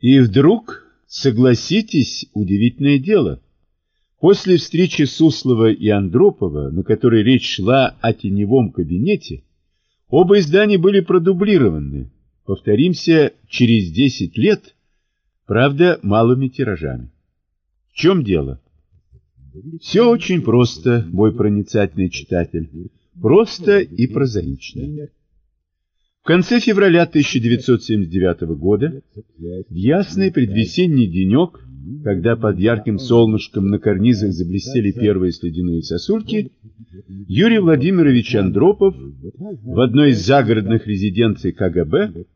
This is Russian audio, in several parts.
И вдруг, согласитесь, удивительное дело. После встречи Суслова и Андропова, на которой речь шла о теневом кабинете, оба издания были продублированы, повторимся, через 10 лет, правда, малыми тиражами. В чем дело? Все очень просто, мой проницательный читатель. Просто и прозаично. В конце февраля 1979 года, в ясный предвесенний денек, когда под ярким солнышком на карнизах заблестели первые следяные сосульки, Юрий Владимирович Андропов в одной из загородных резиденций КГБ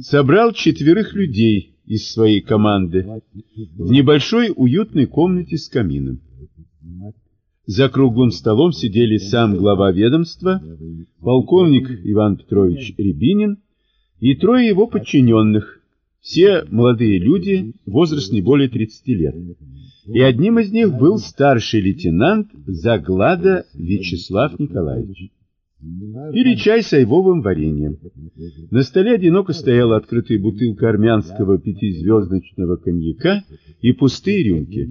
собрал четверых людей из своей команды в небольшой уютной комнате с камином. За круглым столом сидели сам глава ведомства, полковник Иван Петрович Рябинин и трое его подчиненных, все молодые люди, возраст не более 30 лет. И одним из них был старший лейтенант Заглада Вячеслав Николаевич. Пили чай с айвовым вареньем. На столе одиноко стояла открытая бутылка армянского пятизвездочного коньяка и пустые рюмки.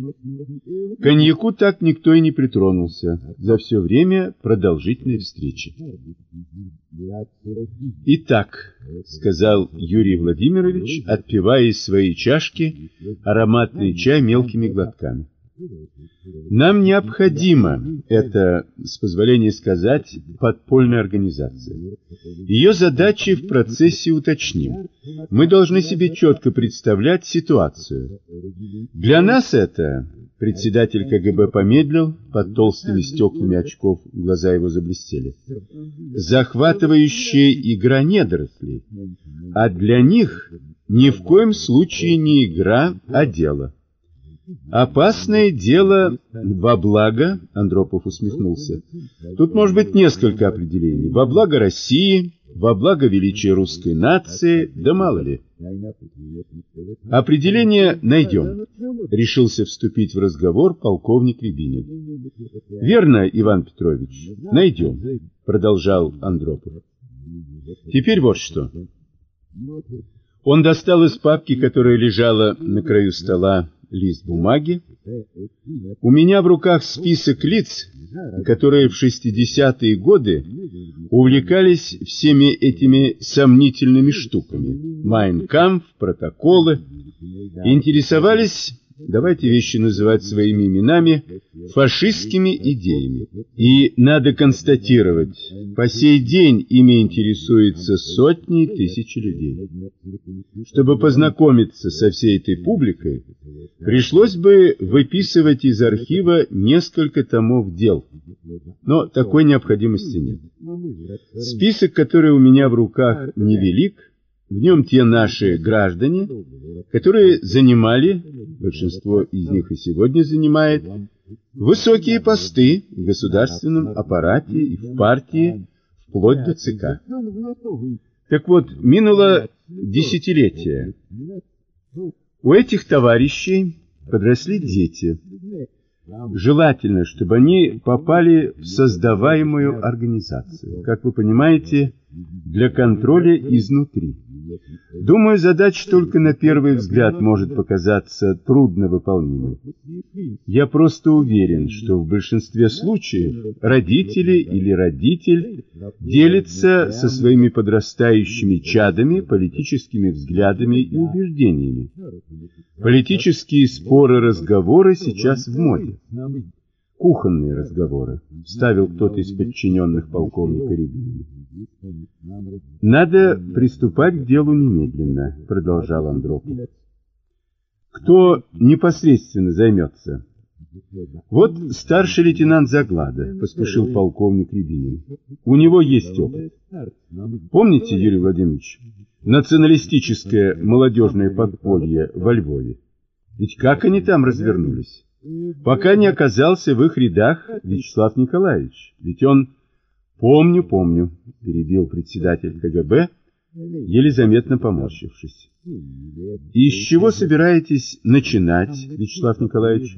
Коньяку так никто и не притронулся за все время продолжительной встречи. «Итак», — сказал Юрий Владимирович, отпивая из своей чашки ароматный чай мелкими глотками. Нам необходима эта, с позволения сказать, подпольная организация. Ее задачи в процессе уточним. Мы должны себе четко представлять ситуацию. Для нас это, председатель КГБ помедлил, под толстыми стеклами очков глаза его заблестели, захватывающая игра недорослей, а для них ни в коем случае не игра, а дело. Опасное дело во благо, Андропов усмехнулся. Тут может быть несколько определений. Во благо России, во благо величия русской нации, да мало ли. Определение найдем, решился вступить в разговор полковник Рябинин. Верно, Иван Петрович, найдем, продолжал Андропов. Теперь вот что. Он достал из папки, которая лежала на краю стола, лист бумаги. У меня в руках список лиц, которые в 60-е годы увлекались всеми этими сомнительными штуками. Майнкамф, протоколы. Интересовались давайте вещи называть своими именами, фашистскими идеями. И надо констатировать, по сей день ими интересуются сотни и тысячи людей. Чтобы познакомиться со всей этой публикой, пришлось бы выписывать из архива несколько томов дел. Но такой необходимости нет. Список, который у меня в руках, невелик, в нем те наши граждане, которые занимали, большинство из них и сегодня занимает, высокие посты в государственном аппарате и в партии, вплоть до ЦК. Так вот, минуло десятилетие. У этих товарищей подросли дети. Желательно, чтобы они попали в создаваемую организацию. Как вы понимаете, для контроля изнутри. Думаю, задача только на первый взгляд может показаться трудновыполнимой. Я просто уверен, что в большинстве случаев родители или родитель делятся со своими подрастающими чадами политическими взглядами и убеждениями. Политические споры, разговоры сейчас в моде. Кухонные разговоры, вставил кто-то из подчиненных полковника Рябинина. Надо приступать к делу немедленно, продолжал Андропов. Кто непосредственно займется? Вот старший лейтенант Заглада, поспешил полковник Рябинин. У него есть опыт. Помните, Юрий Владимирович, националистическое молодежное подполье во Львове? Ведь как они там развернулись? Пока не оказался в их рядах Вячеслав Николаевич. Ведь он Помню, помню, перебил председатель КГБ, еле заметно поморщившись. И с чего собираетесь начинать, Вячеслав Николаевич?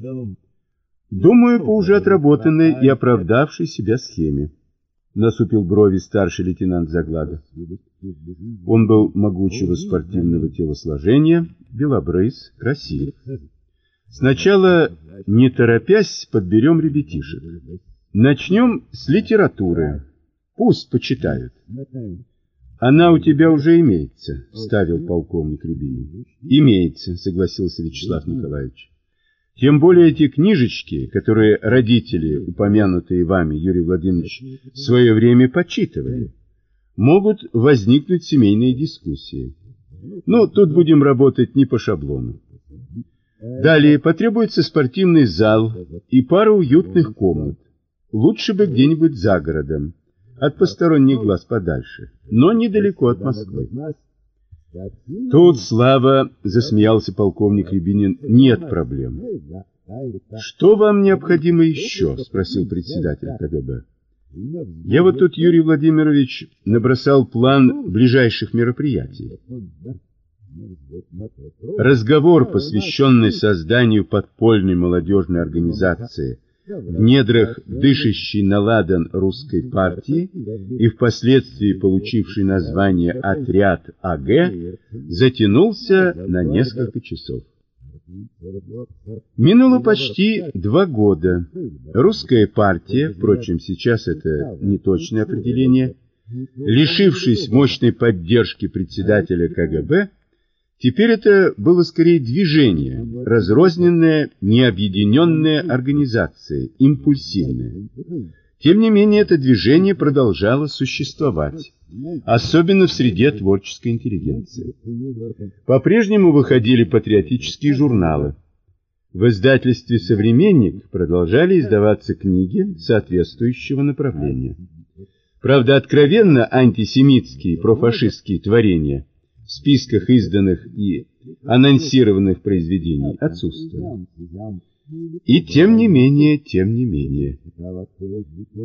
Думаю, по уже отработанной и оправдавшей себя схеме. насупил брови старший лейтенант Заглада. Он был могучего спортивного телосложения, белобрыс, красив. Сначала, не торопясь, подберем ребятишек. Начнем с литературы. Пусть почитают. Она у тебя уже имеется, ставил полковник Рябинин. Имеется, согласился Вячеслав Николаевич. Тем более эти книжечки, которые родители, упомянутые вами, Юрий Владимирович, в свое время почитывали, могут возникнуть семейные дискуссии. Ну, тут будем работать не по шаблону. Далее потребуется спортивный зал и пара уютных комнат. Лучше бы где-нибудь за городом, от посторонних глаз подальше, но недалеко от Москвы. Тут, Слава, засмеялся полковник Рябинин, нет проблем. Что вам необходимо еще? Спросил председатель КГБ. Я вот тут, Юрий Владимирович, набросал план ближайших мероприятий. Разговор, посвященный созданию подпольной молодежной организации в недрах дышащей на ладан русской партии и впоследствии получивший название «Отряд АГ», затянулся на несколько часов. Минуло почти два года. Русская партия, впрочем, сейчас это неточное определение, лишившись мощной поддержки председателя КГБ, Теперь это было скорее движение, разрозненная, необъединенная организация, импульсивная. Тем не менее, это движение продолжало существовать, особенно в среде творческой интеллигенции. По-прежнему выходили патриотические журналы. В издательстве «Современник» продолжали издаваться книги соответствующего направления. Правда, откровенно антисемитские профашистские творения – в списках изданных и анонсированных произведений отсутствует. И тем не менее, тем не менее.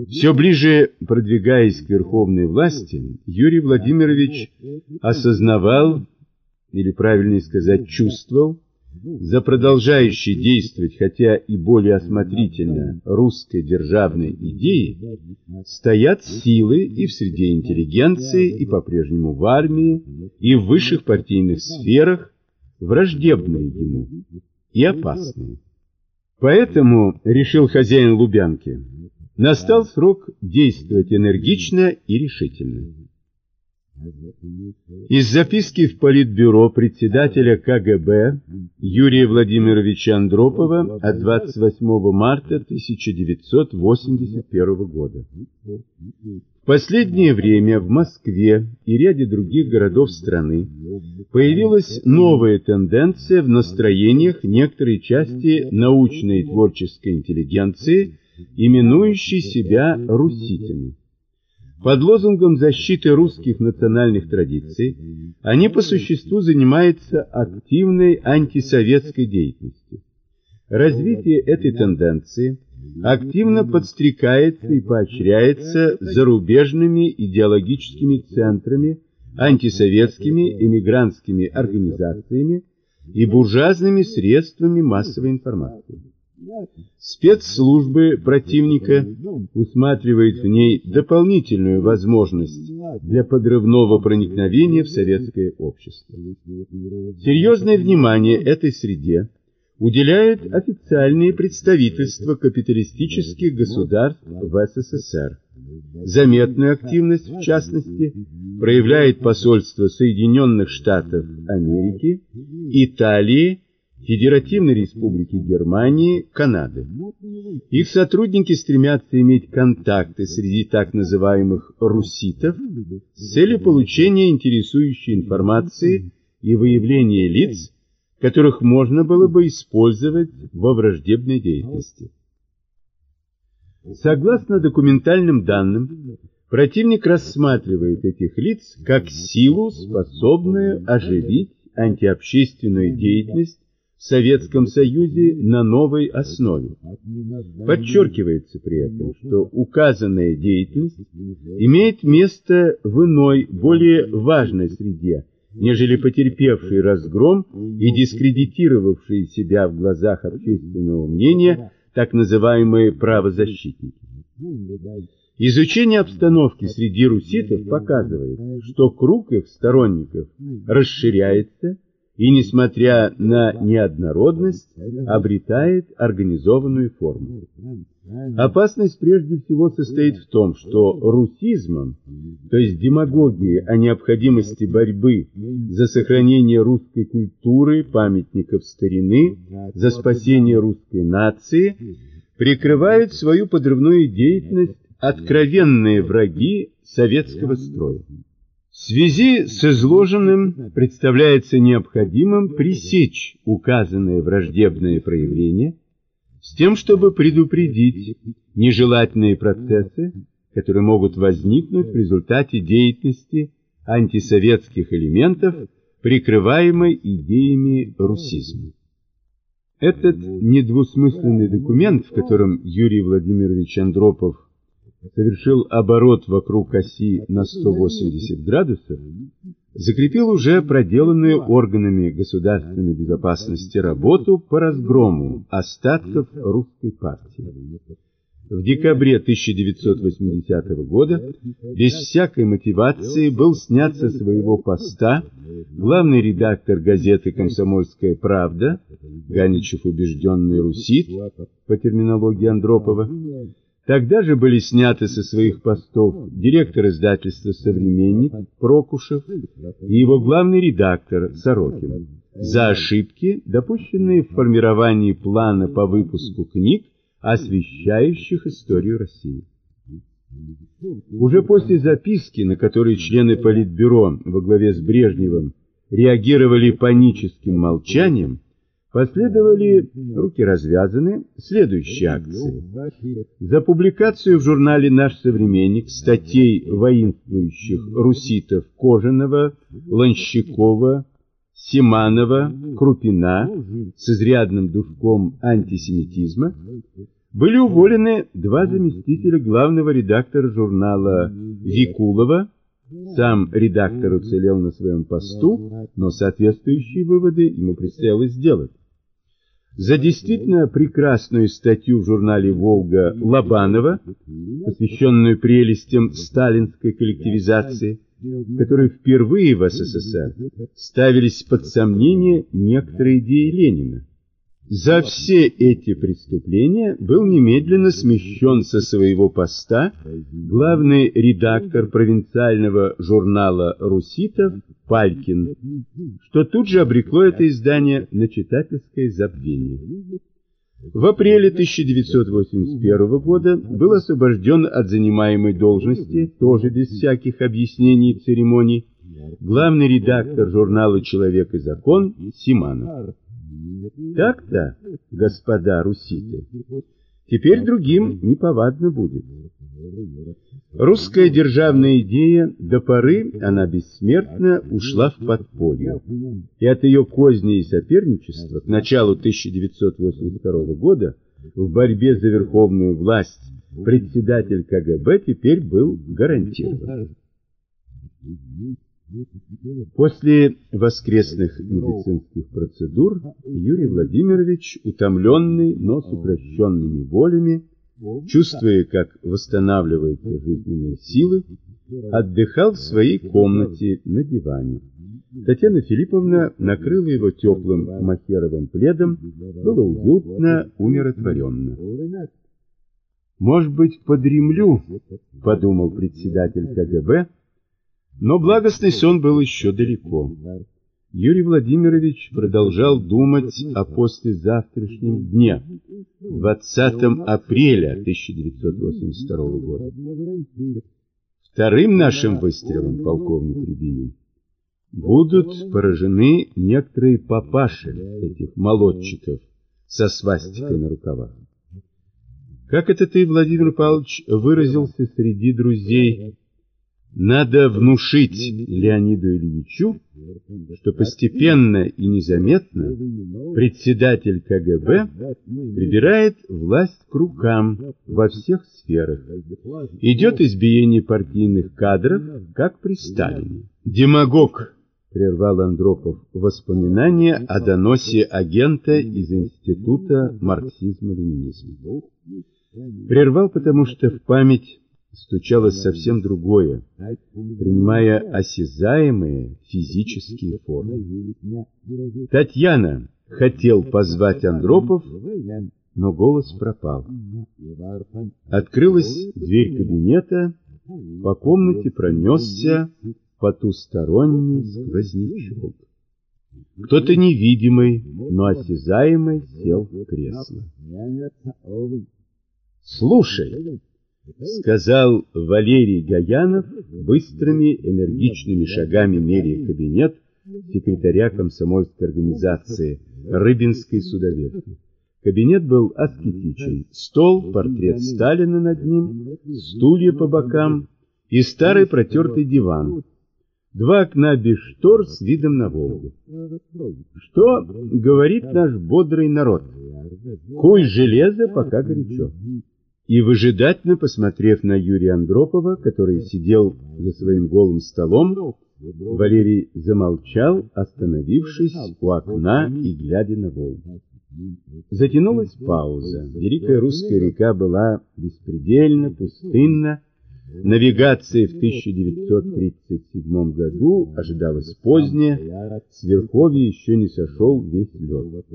Все ближе продвигаясь к верховной власти, Юрий Владимирович осознавал, или правильнее сказать, чувствовал, за продолжающей действовать, хотя и более осмотрительно, русской державной идеи, стоят силы и в среде интеллигенции, и по-прежнему в армии, и в высших партийных сферах, враждебные ему и опасные. Поэтому, решил хозяин Лубянки, настал срок действовать энергично и решительно. Из записки в Политбюро председателя КГБ Юрия Владимировича Андропова от 28 марта 1981 года. В последнее время в Москве и ряде других городов страны появилась новая тенденция в настроениях некоторой части научной и творческой интеллигенции, именующей себя руситами. Под лозунгом защиты русских национальных традиций они по существу занимаются активной антисоветской деятельностью. Развитие этой тенденции активно подстрекается и поощряется зарубежными идеологическими центрами, антисоветскими эмигрантскими организациями и буржуазными средствами массовой информации. Спецслужбы противника усматривают в ней дополнительную возможность для подрывного проникновения в советское общество. Серьезное внимание этой среде уделяют официальные представительства капиталистических государств в СССР. Заметную активность, в частности, проявляет посольство Соединенных Штатов Америки, Италии Федеративной Республики Германии, Канады. Их сотрудники стремятся иметь контакты среди так называемых руситов с целью получения интересующей информации и выявления лиц, которых можно было бы использовать во враждебной деятельности. Согласно документальным данным, противник рассматривает этих лиц как силу, способную оживить антиобщественную деятельность Советском Союзе на новой основе. Подчеркивается при этом, что указанная деятельность имеет место в иной, более важной среде, нежели потерпевший разгром и дискредитировавший себя в глазах общественного мнения так называемые правозащитники. Изучение обстановки среди руситов показывает, что круг их сторонников расширяется и, несмотря на неоднородность, обретает организованную форму. Опасность прежде всего состоит в том, что русизмом, то есть демагогией о необходимости борьбы за сохранение русской культуры, памятников старины, за спасение русской нации, прикрывают свою подрывную деятельность откровенные враги советского строя. В связи с изложенным представляется необходимым пресечь указанные враждебные проявления с тем, чтобы предупредить нежелательные процессы, которые могут возникнуть в результате деятельности антисоветских элементов, прикрываемой идеями русизма. Этот недвусмысленный документ, в котором Юрий Владимирович Андропов совершил оборот вокруг оси на 180 градусов, закрепил уже проделанную органами государственной безопасности работу по разгрому остатков русской партии. В декабре 1980 года без всякой мотивации был снят со своего поста главный редактор газеты «Комсомольская правда» Ганичев убежденный русит по терминологии Андропова, Тогда же были сняты со своих постов директор издательства «Современник» Прокушев и его главный редактор Сорокин за ошибки, допущенные в формировании плана по выпуску книг, освещающих историю России. Уже после записки, на которой члены Политбюро во главе с Брежневым реагировали паническим молчанием, Последовали, руки развязаны, следующие акции. За публикацию в журнале «Наш современник» статей воинствующих руситов Кожаного, Ланщикова, Симанова, Крупина с изрядным душком антисемитизма были уволены два заместителя главного редактора журнала Викулова, сам редактор уцелел на своем посту, но соответствующие выводы ему предстояло сделать. За действительно прекрасную статью в журнале «Волга» Лобанова, посвященную прелестям сталинской коллективизации, в которой впервые в СССР ставились под сомнение некоторые идеи Ленина. За все эти преступления был немедленно смещен со своего поста главный редактор провинциального журнала «Руситов» Палькин, что тут же обрекло это издание на читательское забвение. В апреле 1981 года был освобожден от занимаемой должности, тоже без всяких объяснений и церемоний, главный редактор журнала «Человек и закон» Симанов. Так-то, господа руситы, теперь другим неповадно будет. Русская державная идея до поры, она бессмертно ушла в подполье, и от ее козни и соперничества к началу 1982 года в борьбе за верховную власть председатель КГБ теперь был гарантирован. После воскресных медицинских процедур Юрий Владимирович, утомленный, но с укращенными волями, чувствуя, как восстанавливаются жизненные силы, отдыхал в своей комнате на диване. Татьяна Филипповна накрыла его теплым махеровым пледом, было уютно, умиротворенно. «Может быть, подремлю?» — подумал председатель КГБ, но благостный сон был еще далеко. Юрий Владимирович продолжал думать о послезавтрашнем дне, 20 апреля 1982 года. Вторым нашим выстрелом, полковник Рябинин, будут поражены некоторые папаши этих молодчиков со свастикой на рукавах. Как это ты, Владимир Павлович, выразился среди друзей надо внушить Леониду Ильичу, что постепенно и незаметно председатель КГБ прибирает власть к рукам во всех сферах. Идет избиение партийных кадров, как при Сталине. Демагог, прервал Андропов воспоминания о доносе агента из Института марксизма-ленинизма. Прервал, потому что в память стучалось совсем другое, принимая осязаемые физические формы. Татьяна хотел позвать Андропов, но голос пропал. Открылась дверь кабинета, по комнате пронесся потусторонний сквознячок. Кто-то невидимый, но осязаемый сел в кресло. «Слушай!» — сказал Валерий Гаянов, быстрыми энергичными шагами меряя кабинет секретаря комсомольской организации Рыбинской судоверфи. Кабинет был аскетичен. Стол, портрет Сталина над ним, стулья по бокам и старый протертый диван. Два окна без штор с видом на Волгу. Что говорит наш бодрый народ? Куй железо, пока горячо. И выжидательно посмотрев на Юрия Андропова, который сидел за своим голым столом, Валерий замолчал, остановившись у окна и глядя на Волгу. Затянулась пауза. Великая русская река была беспредельно пустынна. Навигация в 1937 году ожидалась поздняя, с Верховья еще не сошел весь лед.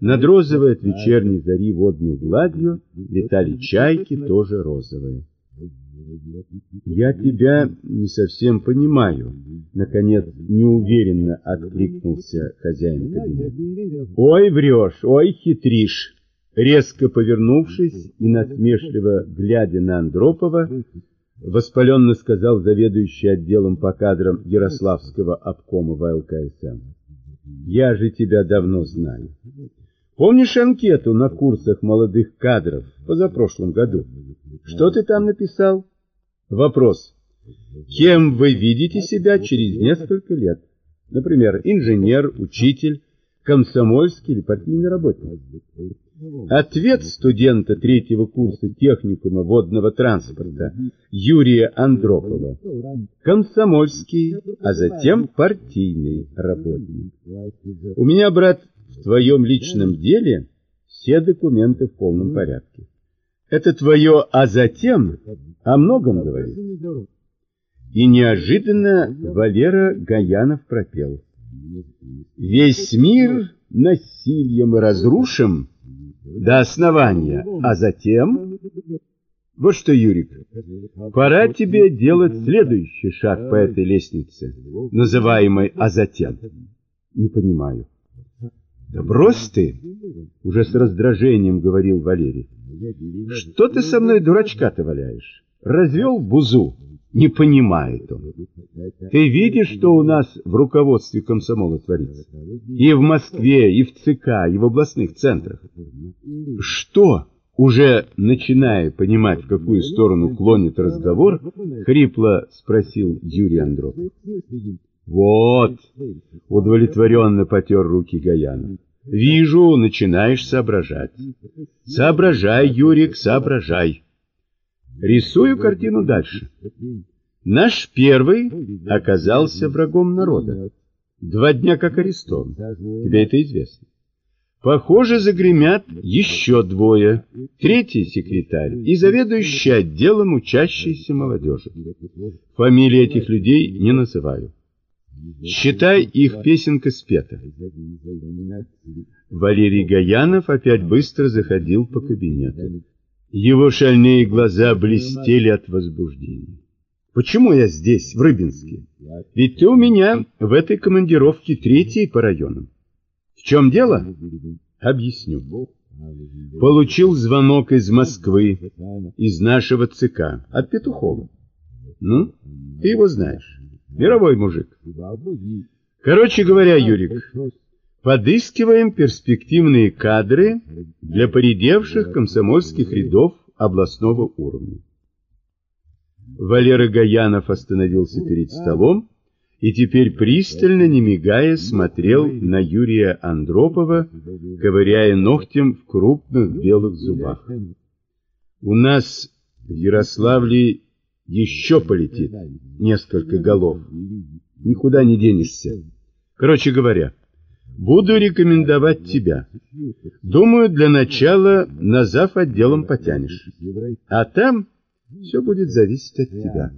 Над розовой от вечерней зари водной гладью летали чайки, тоже розовые. «Я тебя не совсем понимаю», — наконец неуверенно откликнулся хозяин кабинета. «Ой, врешь, ой, хитришь!» Резко повернувшись и насмешливо глядя на Андропова, воспаленно сказал заведующий отделом по кадрам Ярославского обкома ВЛКСМ. «Я же тебя давно знаю. Помнишь анкету на курсах молодых кадров позапрошлом году? Что ты там написал?» Вопрос. Кем вы видите себя через несколько лет? Например, инженер, учитель, комсомольский или партийный работник? Ответ студента третьего курса техникума водного транспорта Юрия Андропова. Комсомольский, а затем партийный работник. У меня, брат, в твоем личном деле все документы в полном порядке. Это твое «а затем» о многом говорит. И неожиданно Валера Гаянов пропел. Весь мир насилием разрушим до основания, а затем... Вот что, Юрик, пора тебе делать следующий шаг по этой лестнице, называемой «а затем». Не понимаю. Да брось ты, уже с раздражением говорил Валерий. Что ты со мной дурачка-то валяешь? Развел бузу. Не понимает он. Ты видишь, что у нас в руководстве комсомола творится? И в Москве, и в ЦК, и в областных центрах. Что? Уже начиная понимать, в какую сторону клонит разговор, хрипло спросил Юрий Андров. Вот, удовлетворенно потер руки Гаянов. Вижу, начинаешь соображать. Соображай, Юрик, соображай. Рисую картину дальше. Наш первый оказался врагом народа. Два дня как арестован. Тебе это известно. Похоже, загремят еще двое. Третий секретарь и заведующий отделом учащейся молодежи. Фамилии этих людей не называю. Считай, их песенка спета. Валерий Гаянов опять быстро заходил по кабинету. Его шальные глаза блестели от возбуждения. Почему я здесь, в Рыбинске? Ведь ты у меня в этой командировке третий по районам. В чем дело? Объясню. Получил звонок из Москвы, из нашего ЦК, от Петухова. Ну, ты его знаешь. Мировой мужик. Короче говоря, Юрик, подыскиваем перспективные кадры для поредевших комсомольских рядов областного уровня. Валера Гаянов остановился перед столом и теперь пристально, не мигая, смотрел на Юрия Андропова, ковыряя ногтем в крупных белых зубах. У нас в Ярославле еще полетит несколько голов. Никуда не денешься. Короче говоря, буду рекомендовать тебя. Думаю, для начала на зав. отделом потянешь. А там Все будет зависеть от тебя.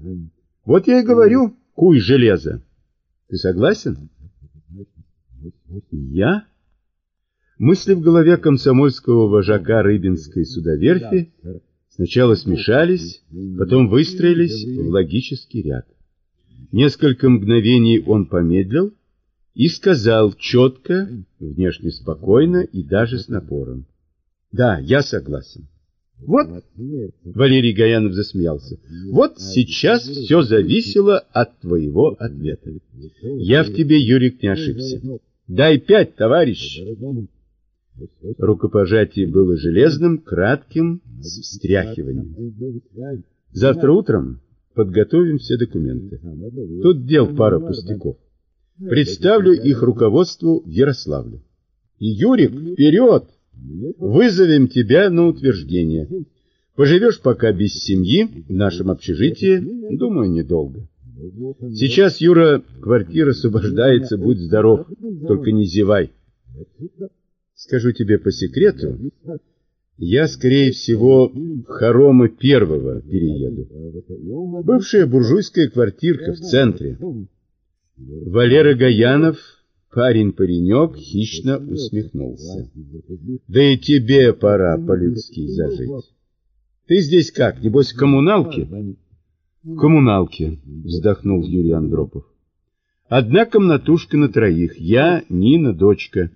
Вот я и говорю, куй железо. Ты согласен? Я? Мысли в голове комсомольского вожака Рыбинской судоверфи сначала смешались, потом выстроились в логический ряд. Несколько мгновений он помедлил и сказал четко, внешне спокойно и даже с напором. Да, я согласен. Вот, Валерий Гаянов засмеялся, вот сейчас все зависело от твоего ответа. Я в тебе, Юрик, не ошибся. Дай пять, товарищ. Рукопожатие было железным, кратким, с встряхиванием. Завтра утром подготовим все документы. Тут дел пара пустяков. Представлю их руководству в Ярославле. Юрик, вперед! Вызовем тебя на утверждение. Поживешь пока без семьи в нашем общежитии, думаю, недолго. Сейчас, Юра, квартира освобождается, будь здоров, только не зевай. Скажу тебе по секрету, я, скорее всего, в хоромы первого перееду. Бывшая буржуйская квартирка в центре. Валера Гаянов, парень-паренек, хищно усмехнулся. Да и тебе пора по-людски зажить. Ты здесь как, небось, в коммуналке? В коммуналке, вздохнул Юрий Андропов. Одна комнатушка на троих, я, Нина, дочка.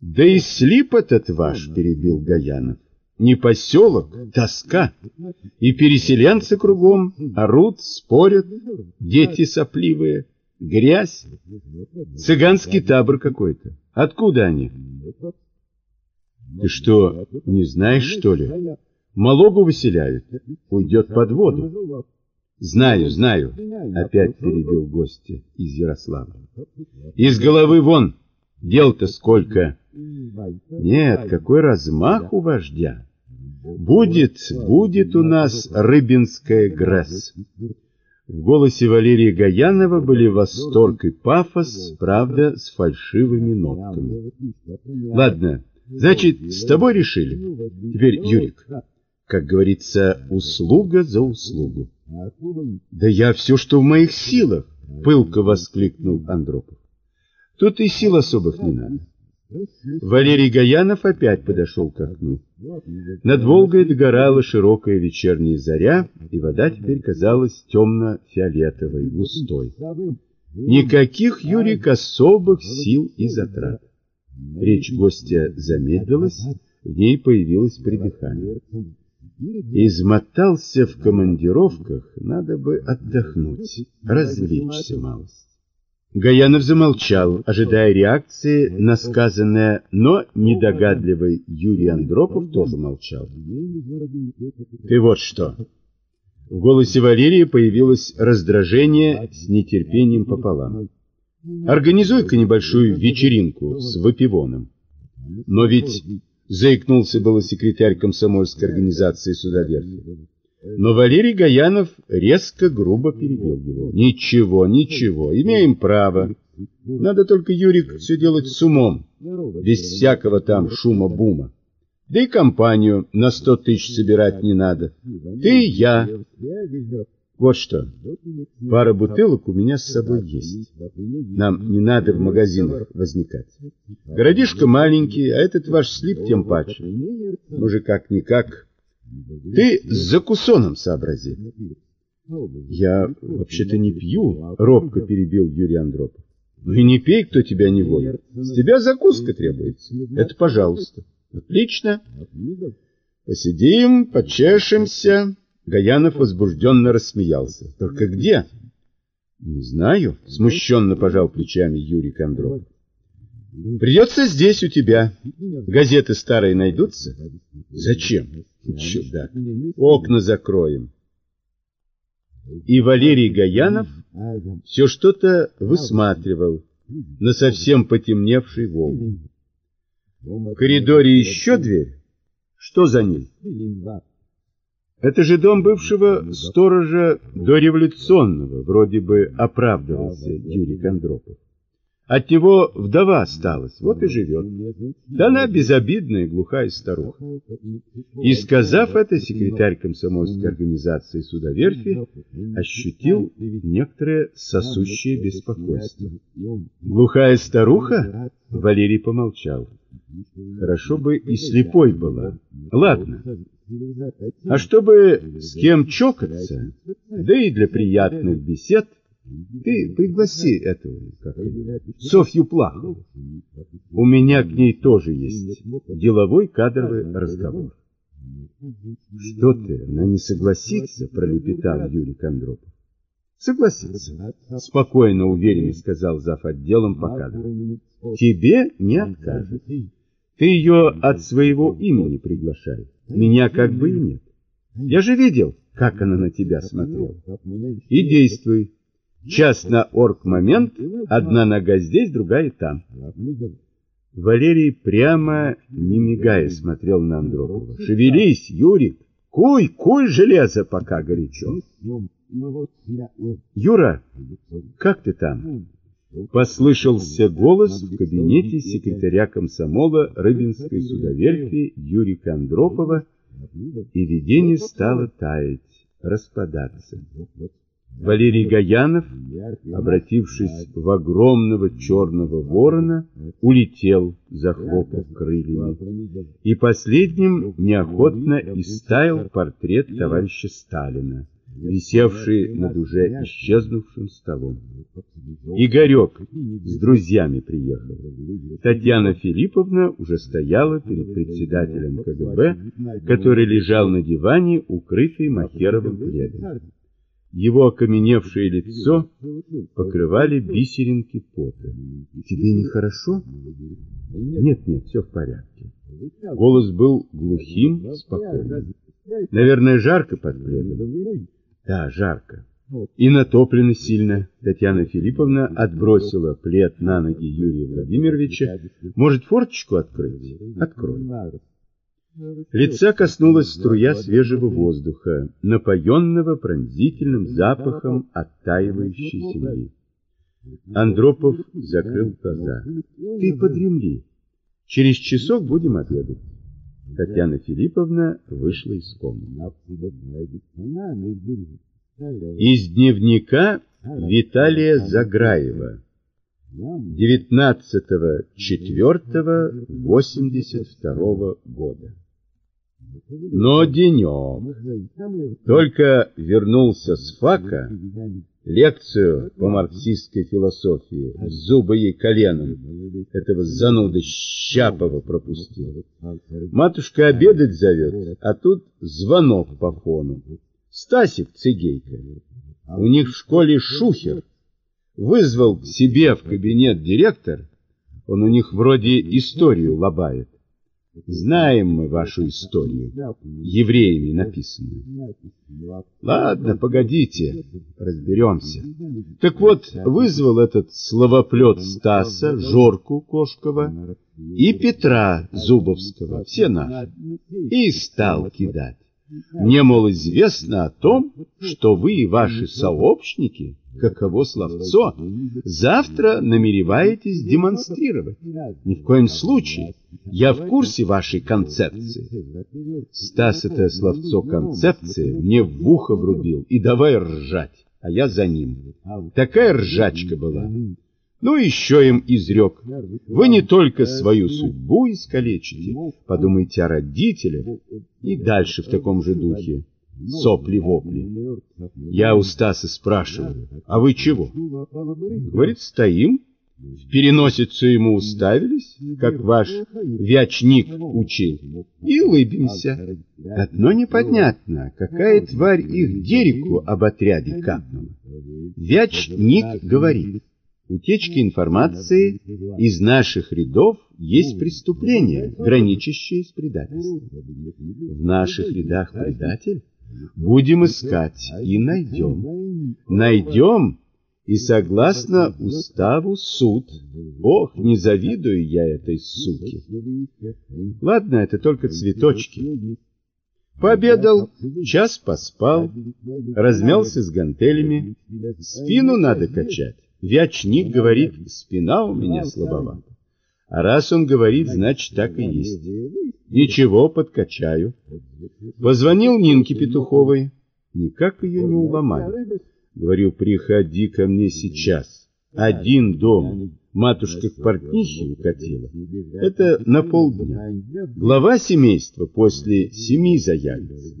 Да и слип этот ваш, перебил Гаянов. Не поселок, тоска. И переселенцы кругом орут, спорят, дети сопливые, грязь. Цыганский табор какой-то. Откуда они? Ты что, не знаешь, что ли? Малогу выселяют, уйдет под воду. Знаю, знаю, опять перебил гостя из Ярослава. Из головы вон, дел-то сколько. Нет, какой размах у вождя! Будет, будет у нас рыбинская ГРЭС. В голосе Валерия Гаянова были восторг и пафос, правда, с фальшивыми нотками. Ладно, значит, с тобой решили. Теперь, Юрик, как говорится, услуга за услугу. Да я все, что в моих силах, пылко воскликнул Андропов. Тут и сил особых не надо. Валерий Гаянов опять подошел к окну. Над Волгой догорала широкая вечерняя заря, и вода теперь казалась темно-фиолетовой, густой. Никаких, Юрик, особых сил и затрат. Речь гостя замедлилась, в ней появилось придыхание. Измотался в командировках, надо бы отдохнуть, развлечься малость. Гаянов замолчал, ожидая реакции на сказанное, но недогадливый Юрий Андропов тоже молчал. «Ты вот что!» В голосе Валерия появилось раздражение с нетерпением пополам. «Организуй-ка небольшую вечеринку с выпивоном». «Но ведь...» — заикнулся было секретарь комсомольской организации судоверфи. Но Валерий Гаянов резко, грубо перебил его. Ничего, ничего, имеем право. Надо только, Юрик, все делать с умом, без всякого там шума-бума. Да и компанию на сто тысяч собирать не надо. Ты и я. Вот что, пара бутылок у меня с собой есть. Нам не надо в магазинах возникать. Городишко маленький, а этот ваш слип тем паче. Мы же как-никак ты с закусоном сообрази. Я вообще-то не пью, робко перебил Юрий Андропов. Ну и не пей, кто тебя не воет. С тебя закуска требуется. Это пожалуйста. Отлично. Посидим, почешемся. Гаянов возбужденно рассмеялся. Только где? Не знаю, смущенно пожал плечами Юрий Кондропов. Придется здесь у тебя. Газеты старые найдутся? Зачем? Чудак. Окна закроем. И Валерий Гаянов все что-то высматривал на совсем потемневший Волгу. В коридоре еще дверь? Что за ним? Это же дом бывшего сторожа дореволюционного, вроде бы оправдывался Юрий Кондропов. От него вдова осталась, вот и живет. Да она безобидная глухая старуха. И сказав это, секретарь комсомольской организации судоверфи ощутил некоторое сосущее беспокойство. Глухая старуха? Валерий помолчал. Хорошо бы и слепой была. Ладно. А чтобы с кем чокаться, да и для приятных бесед, ты пригласи эту, Софью Плахову. У меня к ней тоже есть деловой кадровый разговор. Что ты, она не согласится, пролепетал Юрий Кондропов. Согласится, спокойно, уверенно сказал зав. отделом по кадрам. Тебе не откажет. Ты ее от своего имени приглашай. Меня как бы и нет. Я же видел, как она на тебя смотрела. И действуй. Час на орг-момент, одна нога здесь, другая там. Валерий прямо, не мигая, смотрел на Андропова. «Шевелись, Юрик! Куй, куй железо, пока горячо!» «Юра, как ты там?» Послышался голос в кабинете секретаря комсомола Рыбинской судоверфи Юрия Андропова, и видение стало таять, распадаться. Валерий Гаянов, обратившись в огромного черного ворона, улетел, захлопав крыльями. И последним неохотно истаял портрет товарища Сталина, висевший над уже исчезнувшим столом. Игорек с друзьями приехал. Татьяна Филипповна уже стояла перед председателем КГБ, который лежал на диване, укрытый махеровым пледом. Его окаменевшее лицо покрывали бисеринки пота. «Тебе нехорошо?» «Нет, нет, все в порядке». Голос был глухим, спокойным. «Наверное, жарко под пледом?» «Да, жарко. И натоплено сильно». Татьяна Филипповна отбросила плед на ноги Юрия Владимировича. «Может, форточку открыть?» «Открой». Лица коснулась струя свежего воздуха, напоенного пронзительным запахом оттаивающей земли. Андропов закрыл глаза. «Ты подремли. Через часок будем обедать». Татьяна Филипповна вышла из комнаты. Из дневника Виталия Заграева. 19.04.82 года. Но денек. Только вернулся с фака, лекцию по марксистской философии, зубы ей коленом, этого зануда Щапова пропустил. Матушка обедать зовет, а тут звонок по фону. Стасик Цигейка. У них в школе шухер. Вызвал к себе в кабинет директор, он у них вроде историю лобает. Знаем мы вашу историю, евреями написанную. Ладно, погодите, разберемся. Так вот, вызвал этот словоплет Стаса, Жорку Кошкова и Петра Зубовского, все наши, и стал кидать. Мне, мол, известно о том, что вы и ваши сообщники, каково словцо, завтра намереваетесь демонстрировать. Ни в коем случае. Я в курсе вашей концепции. Стас это словцо концепции мне в ухо врубил и давай ржать, а я за ним. Такая ржачка была. Ну, еще им изрек. Вы не только свою судьбу искалечите, подумайте о родителях. И дальше в таком же духе. Сопли-вопли. Я у Стаса спрашиваю, а вы чего? Говорит, стоим. В переносицу ему уставились, как ваш вячник учил, и улыбимся. Одно непонятно, какая тварь их Дереку об отряде капнула. Вячник говорит, утечки информации из наших рядов есть преступление, граничащее с предательством. В наших рядах предатель? Будем искать и найдем. Найдем и согласно уставу суд. Ох, не завидую я этой суке. Ладно, это только цветочки. Пообедал, час поспал, размялся с гантелями. Спину надо качать. Вячник говорит, спина у меня слабовата. А раз он говорит, значит, так и есть. Ничего, подкачаю. Позвонил Нинке Петуховой. Никак ее не уломали. Говорю, приходи ко мне сейчас. Один дом. Матушка к портнихе укатила. Это на полдня. Глава семейства после семи заявится.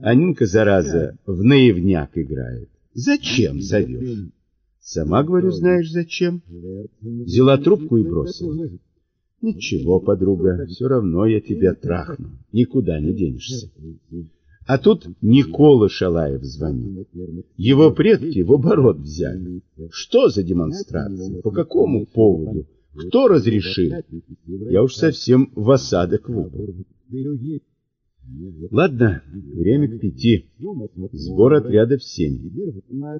А Нинка, зараза, в наивняк играет. Зачем зовешь? Сама, говорю, знаешь зачем? Взяла трубку и бросила. Ничего, подруга, все равно я тебя трахну. Никуда не денешься. А тут Никола Шалаев звонит. Его предки в оборот взяли. Что за демонстрация? По какому поводу? Кто разрешил? Я уж совсем в осадок выпал. Ладно, время к пяти. Сбор отряда в семь.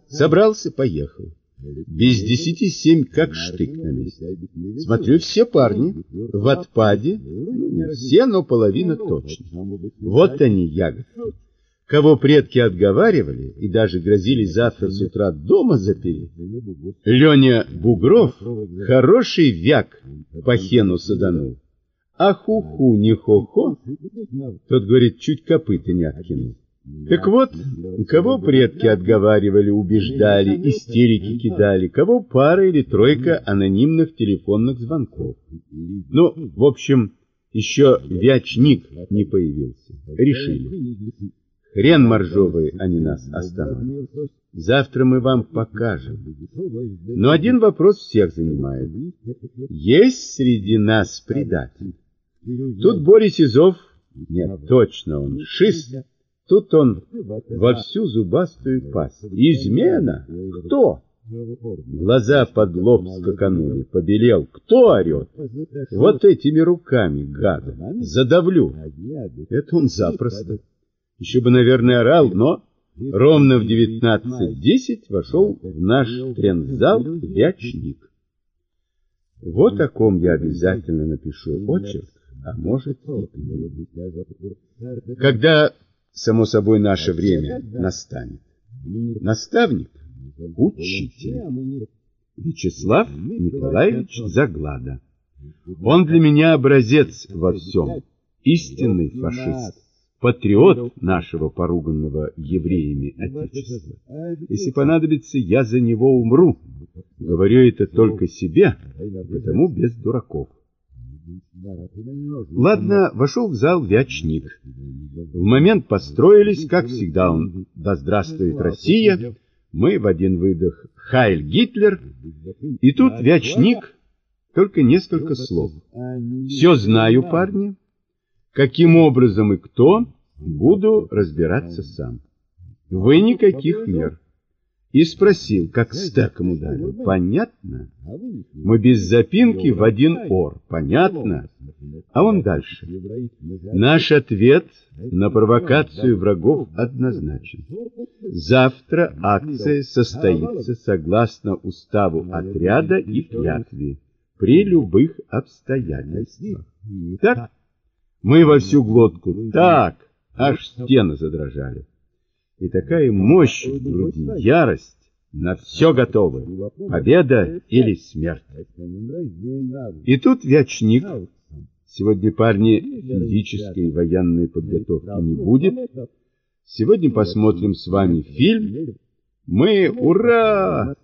Собрался, поехал. Без десяти семь, как штык на месте. Смотрю, все парни в отпаде, не все, но половина точно. Вот они, ягодки. Кого предки отговаривали и даже грозили завтра с утра дома запереть. Леня Бугров хороший вяк по хену саданул. А ху-ху не хо-хо, тот, говорит, чуть копыта не откинул. Так вот, кого предки отговаривали, убеждали, истерики кидали, кого пара или тройка анонимных телефонных звонков. Ну, в общем, еще вячник не появился. Решили. Хрен моржовый они нас остановят. Завтра мы вам покажем. Но один вопрос всех занимает. Есть среди нас предатель? Тут Борис Сизов, нет, точно он, шист, Тут он во всю зубастую пасть. Измена? Кто? Глаза под лоб скаканули, побелел. Кто орет? Вот этими руками, гада. Задавлю. Это он запросто. Еще бы, наверное, орал, но ровно в 19.10 вошел в наш трензал вячник. Вот о ком я обязательно напишу очерк, а может и книгу. Когда само собой, наше время настанет. Наставник, учитель, Вячеслав Николаевич Заглада. Он для меня образец во всем, истинный фашист, патриот нашего поруганного евреями Отечества. Если понадобится, я за него умру. Говорю это только себе, потому без дураков. Ладно, вошел в зал Вячник. В момент построились, как всегда он «Да здравствует Россия!» Мы в один выдох «Хайль Гитлер!» И тут Вячник, только несколько слов. «Все знаю, парни. Каким образом и кто, буду разбираться сам. Вы никаких мер и спросил, как стеком ударил. Понятно? Мы без запинки в один ор. Понятно? А он дальше. Наш ответ на провокацию врагов однозначен. Завтра акция состоится согласно уставу отряда и клятве при любых обстоятельствах. Так? Мы во всю глотку. Так! Аж стены задрожали и такая мощь в груди, ярость, на все готовы, победа или смерть. И тут Вячник, сегодня парни физической военной подготовки не будет, сегодня посмотрим с вами фильм «Мы, ура!»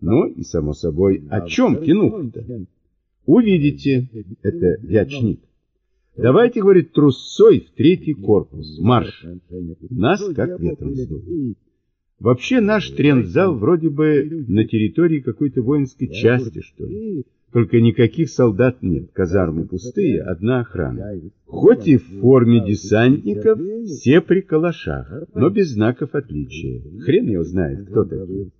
Ну и, само собой, о чем кинуха-то? Увидите, это Вячник. Давайте, говорит, трусцой в третий корпус. Марш. Нас как ветром сдул. Вообще наш трензал вроде бы на территории какой-то воинской части, что ли. Только никаких солдат нет, казармы пустые, одна охрана. Хоть и в форме десантников, все при калашах, но без знаков отличия. Хрен его знает, кто такие.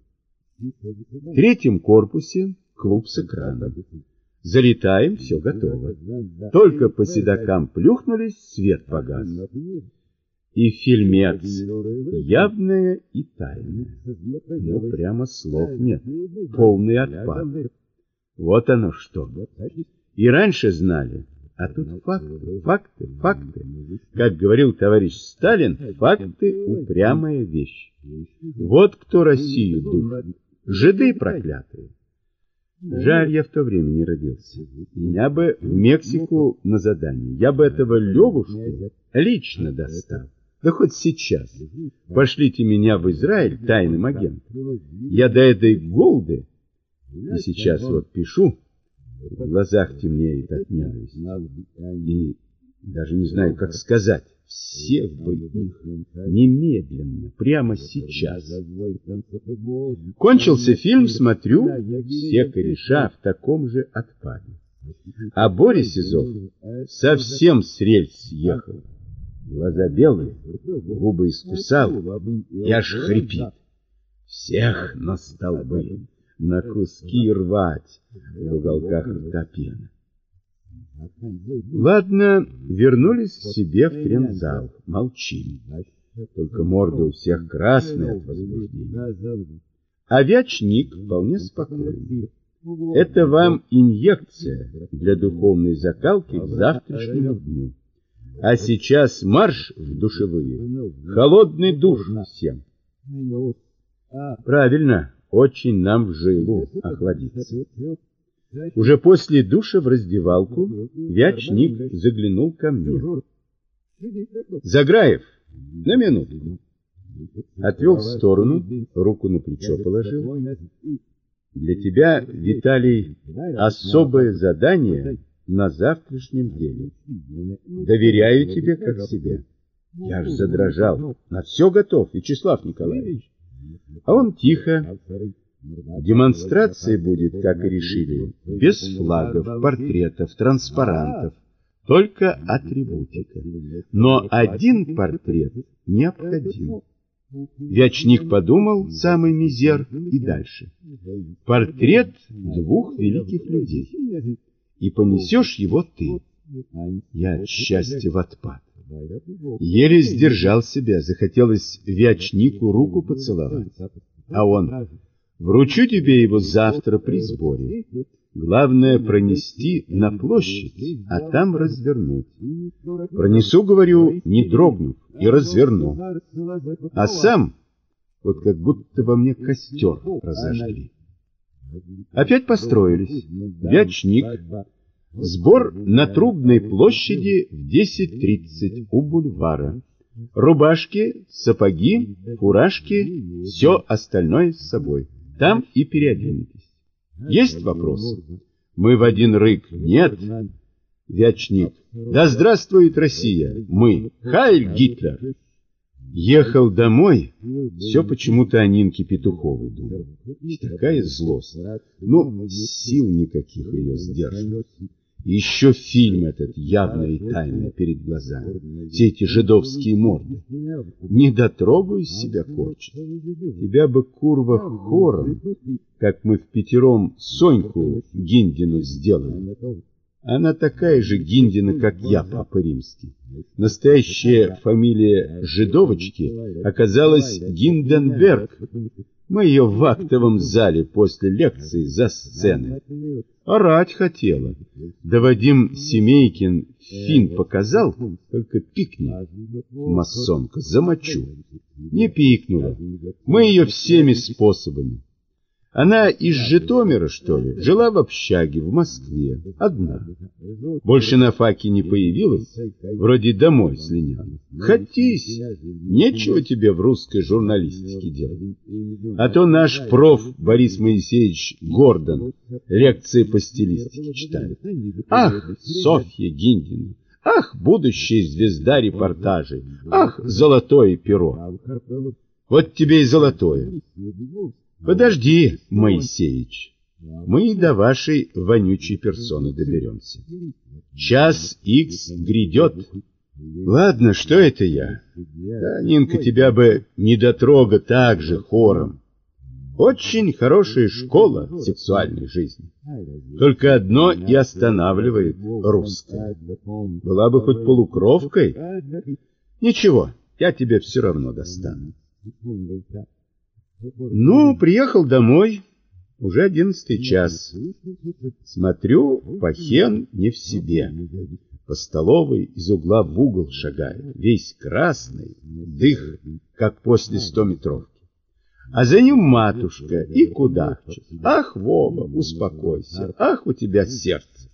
В третьем корпусе клуб с экраном. Залетаем, все готово. Только по седокам плюхнулись, свет погас. И фильмец явное и тайное. Ну, прямо слов нет. Полный отпад. Вот оно что. И раньше знали, а тут факты, факты, факты. Как говорил товарищ Сталин, факты — упрямая вещь. Вот кто Россию душит. Жиды проклятые. Жаль, я в то время не родился. Меня бы в Мексику на задание. Я бы этого Левушку лично достал. Да хоть сейчас. Пошлите меня в Израиль тайным агентом. Я до этой голды. И сейчас вот пишу. В глазах темнеет от ненависти. И даже не знаю, как сказать. Всех бы их немедленно, прямо сейчас. Кончился фильм, смотрю, все кореша в таком же отпаде. А Боря Сизов совсем с рельс съехал. Глаза белые, губы искусал и аж хрипит. Всех на столбы, на куски рвать, в уголках рта пена. Ладно, вернулись к себе в трензал, молчим. Только морда у всех красная от возбуждения. А вячник вполне спокойный. Это вам инъекция для духовной закалки к завтрашнему дню. А сейчас марш в душевые. Холодный душ всем. Правильно, очень нам в жилу охладиться. Уже после душа в раздевалку Вячник заглянул ко мне. Заграев, на минутку. Отвел в сторону, руку на плечо положил. Для тебя, Виталий, особое задание на завтрашнем деле. Доверяю тебе как себе. Я ж задрожал. На все готов, Вячеслав Николаевич. А он тихо, Демонстрация будет, как и решили, без флагов, портретов, транспарантов, только атрибутика. Но один портрет необходим. Вячник подумал, самый мизер, и дальше. Портрет двух великих людей. И понесешь его ты. Я от счастья в отпад. Еле сдержал себя, захотелось Вячнику руку поцеловать. А он Вручу тебе его завтра при сборе. Главное пронести на площадь, а там развернуть. Пронесу, говорю, не дрогнув, и разверну. А сам, вот как будто во мне костер разожгли. Опять построились. Вячник. Сбор на Трубной площади в 10.30 у бульвара. Рубашки, сапоги, фуражки, все остальное с собой. Там и переоденетесь. Есть вопросы? Мы в один рык. Нет. Вячник. Да здравствует Россия. Мы. Хайль Гитлер. Ехал домой, все почему-то о Нинке Петуховой думал. И такая злость. Ну, сил никаких ее сдерживать. Еще фильм этот явно и тайно перед глазами. Все эти жидовские морды. Не дотрогаюсь себя корчить. Тебя бы, курва, хором, как мы в пятером Соньку Гиндину сделали. Она такая же Гиндина, как я, Папа Римский. Настоящая фамилия Жидовочки оказалась Гинденберг. Мы ее в актовом зале после лекции за сценой. Орать хотела. Да Вадим Семейкин фин показал, только пикни. Масонка, замочу. Не пикнула. Мы ее всеми способами. Она из Житомира, что ли, жила в общаге в Москве, одна. Больше на факе не появилась, вроде домой слиняла. Хотись, нечего тебе в русской журналистике делать. А то наш проф Борис Моисеевич Гордон лекции по стилистике читает. Ах, Софья Гиндина! Ах, будущая звезда репортажей! Ах, золотое перо! Вот тебе и золотое. Подожди, Моисеич, мы до вашей вонючей персоны доберемся. Час икс грядет. Ладно, что это я? Да, Нинка, тебя бы не дотрога так же хором. Очень хорошая школа сексуальной жизни. Только одно и останавливает русская. Была бы хоть полукровкой. Ничего, я тебе все равно достану. Ну, приехал домой, уже одиннадцатый час. Смотрю, Пахен не в себе. По столовой из угла в угол шагает, весь красный, дых, как после стометровки. А за ним матушка и кудахчет. Ах, Вова, успокойся, ах, у тебя сердце.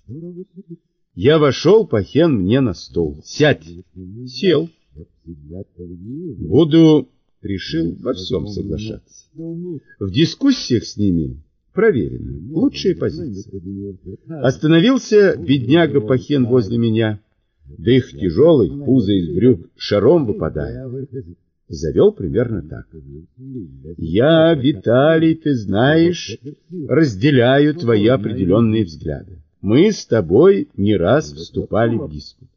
Я вошел, Пахен мне на стол. Сядь. Сел. Буду, решил, во всем соглашаться. В дискуссиях с ними проверено. Лучшие позиции. Остановился бедняга Пахен возле меня. Дых тяжелый, пузо из брюк шаром выпадает. Завел примерно так. Я, Виталий, ты знаешь, разделяю твои определенные взгляды. Мы с тобой не раз вступали в диспут.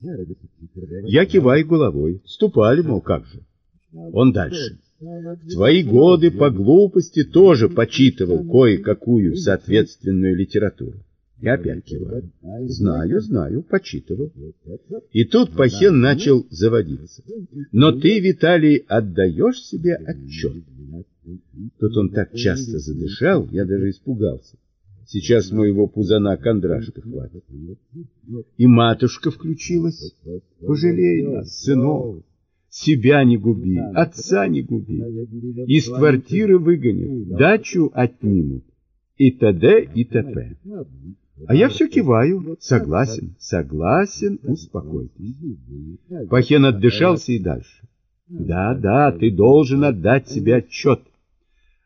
Я киваю головой. Вступали, мол, как же. Он дальше. В твои годы по глупости тоже почитывал кое-какую соответственную литературу. Я опять киваю. Знаю, знаю, почитывал. И тут Пахен начал заводиться. Но ты, Виталий, отдаешь себе отчет. Тут он так часто задышал, я даже испугался. Сейчас моего пузана кондрашка хватит. И матушка включилась. Пожалей нас, сынок. Себя не губи, отца не губи. Из квартиры выгонят, дачу отнимут. И т.д. и т.п. А я все киваю. Согласен, согласен, успокойтесь. Пахен отдышался и дальше. Да, да, ты должен отдать себе отчет.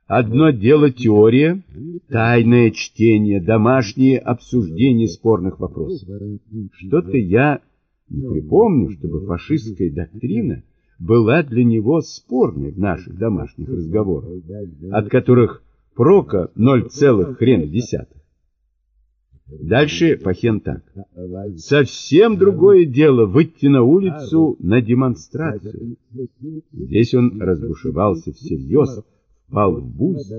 Одно дело теория, тайное чтение, домашние обсуждения спорных вопросов. Что-то я не припомню, чтобы фашистская доктрина была для него спорной в наших домашних разговорах, от которых прока ноль целых хрен десятых. Дальше Пахен так. Совсем другое дело выйти на улицу на демонстрацию. Здесь он разбушевался всерьез, впал в буз.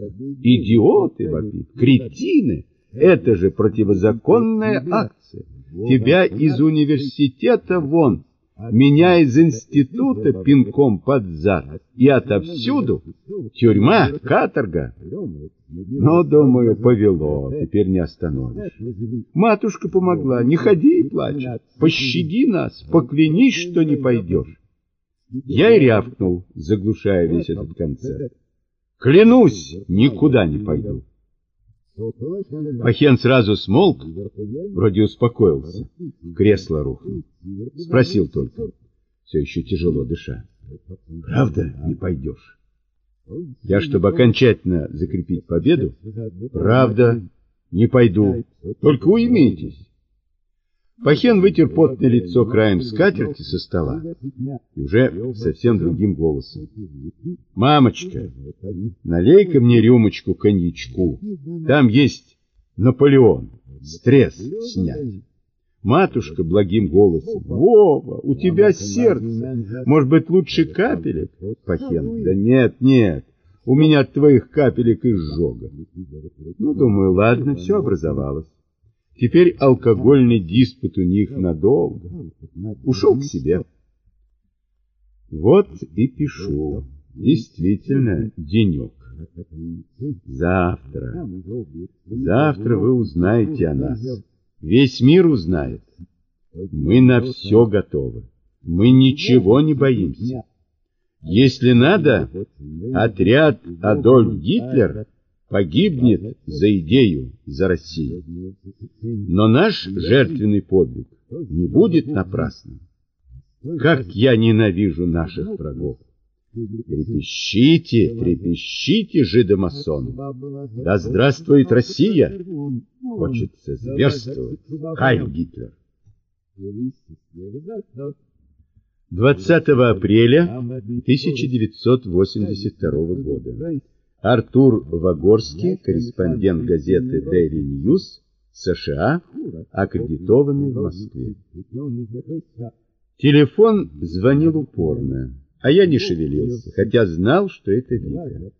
Идиоты, вопит, кретины! Это же противозаконная акция. Тебя из университета вон, меня из института пинком под зад и отовсюду. Тюрьма, каторга. Но, думаю, повело, теперь не остановишь. Матушка помогла, не ходи и плачь. Пощади нас, поклянись, что не пойдешь. Я и рявкнул, заглушая весь этот концерт. Клянусь, никуда не пойду. Ахен сразу смолк, вроде успокоился, кресло рухнул. Спросил только, все еще тяжело дыша. Правда, не пойдешь? Я, чтобы окончательно закрепить победу, правда, не пойду. Только уймитесь. Пахен вытер потное лицо краем скатерти со стола. И уже совсем другим голосом. «Мамочка, налей-ка мне рюмочку коньячку. Там есть Наполеон. Стресс снять». Матушка благим голосом. «Вова, у тебя сердце. Может быть, лучше капелек?» Пахен. «Да нет, нет. У меня от твоих капелек изжога». Ну, думаю, ладно, все образовалось. Теперь алкогольный диспут у них надолго. Ушел к себе. Вот и пишу. Действительно, денек. Завтра. Завтра вы узнаете о нас. Весь мир узнает. Мы на все готовы. Мы ничего не боимся. Если надо, отряд Адольф Гитлер погибнет за идею, за Россию. Но наш жертвенный подвиг не будет напрасным. Как я ненавижу наших врагов! Трепещите, трепещите, жидомасоны! Да здравствует Россия! Хочется зверствовать. Хайль Гитлер! 20 апреля 1982 года. Артур Вагорский, корреспондент газеты Daily News, США, аккредитованный в Москве. Телефон звонил упорно, а я не шевелился, хотя знал, что это Вика.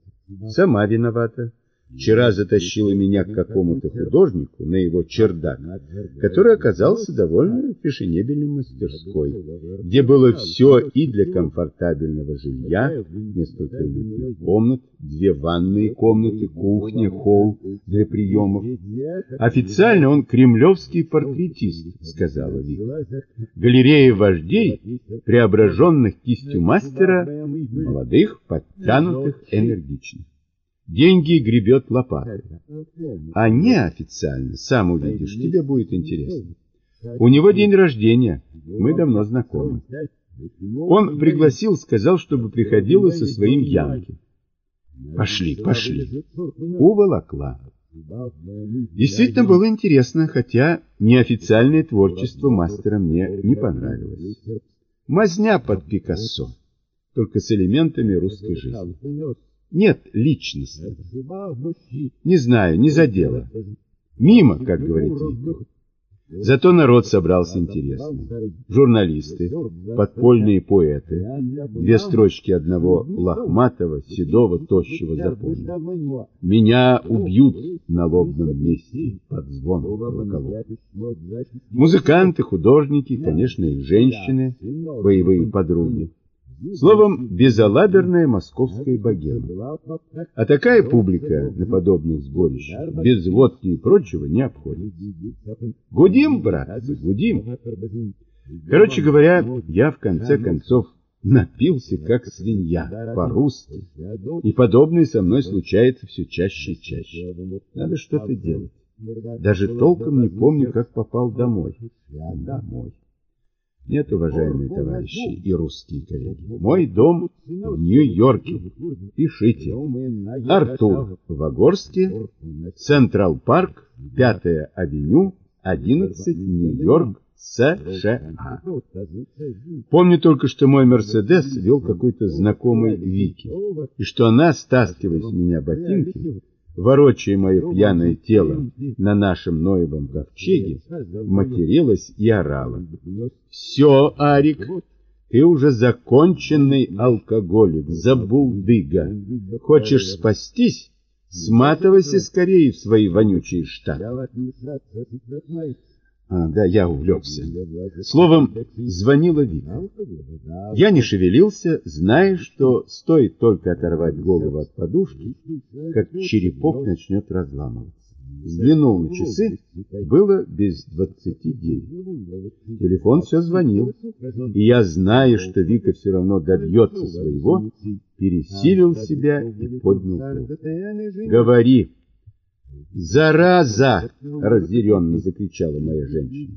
Сама виновата. Вчера затащила меня к какому-то художнику на его чердак, который оказался довольно фешенебельной мастерской, где было все и для комфортабельного жилья, несколько уютных комнат, две ванные комнаты, кухня, холл для приемов. Официально он кремлевский портретист, сказала Вика. Галерея вождей, преображенных кистью мастера, молодых, подтянутых, энергичных. Деньги гребет лопатой. А неофициально, сам увидишь, тебе будет интересно. У него день рождения, мы давно знакомы. Он пригласил, сказал, чтобы приходила со своим Янки. Пошли, пошли. Уволокла. Действительно было интересно, хотя неофициальное творчество мастера мне не понравилось. Мазня под Пикассо, только с элементами русской жизни. Нет личности. Не знаю, не задело. Мимо, как говорит Виктор. Зато народ собрался интересный. Журналисты, подпольные поэты, две строчки одного лохматого, седого, тощего запомнил. Меня убьют на лобном месте под звон колоколов. Музыканты, художники, конечно, и женщины, боевые подруги. Словом, безалаберная московская богема. А такая публика на подобных сборищах без водки и прочего не обходится. Гудим, братцы, гудим. Короче говоря, я в конце концов напился как свинья, по-русски. И подобное со мной случается все чаще и чаще. Надо что-то делать. Даже толком не помню, как попал домой. Домой. Нет, уважаемые товарищи и русские коллеги, мой дом в Нью-Йорке. Пишите. Артур Вагорский, Централ Парк, 5 авеню, 11, Нью-Йорк, США. Помню только, что мой Мерседес вел какой-то знакомый Вики, и что она, стаскивая с меня ботинки, ворочая мое пьяное тело на нашем Ноевом ковчеге, материлась и орала. «Все, Арик, ты уже законченный алкоголик, забулдыга. Хочешь спастись? Сматывайся скорее в свои вонючие штаны. А, да, я увлекся. Словом, звонила Вика. Я не шевелился, зная, что стоит только оторвать голову от подушки, как черепок начнет разламываться. Взглянул на часы, было без двадцати девять. Телефон все звонил, и я, зная, что Вика все равно добьется своего, пересилил себя и поднял трубку. «Говори!» «Зараза!» — разъяренно закричала моя женщина.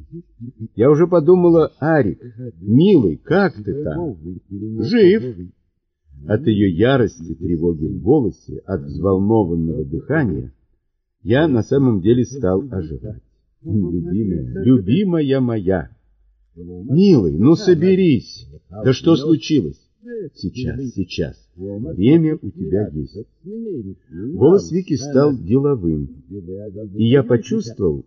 «Я уже подумала, Арик, милый, как ты там?» «Жив!» От ее ярости, тревоги в голосе, от взволнованного дыхания я на самом деле стал оживать. «Любимая, любимая моя!» «Милый, ну соберись! Да что случилось?» Сейчас, сейчас. Время у тебя есть. Голос Вики стал деловым, и я почувствовал,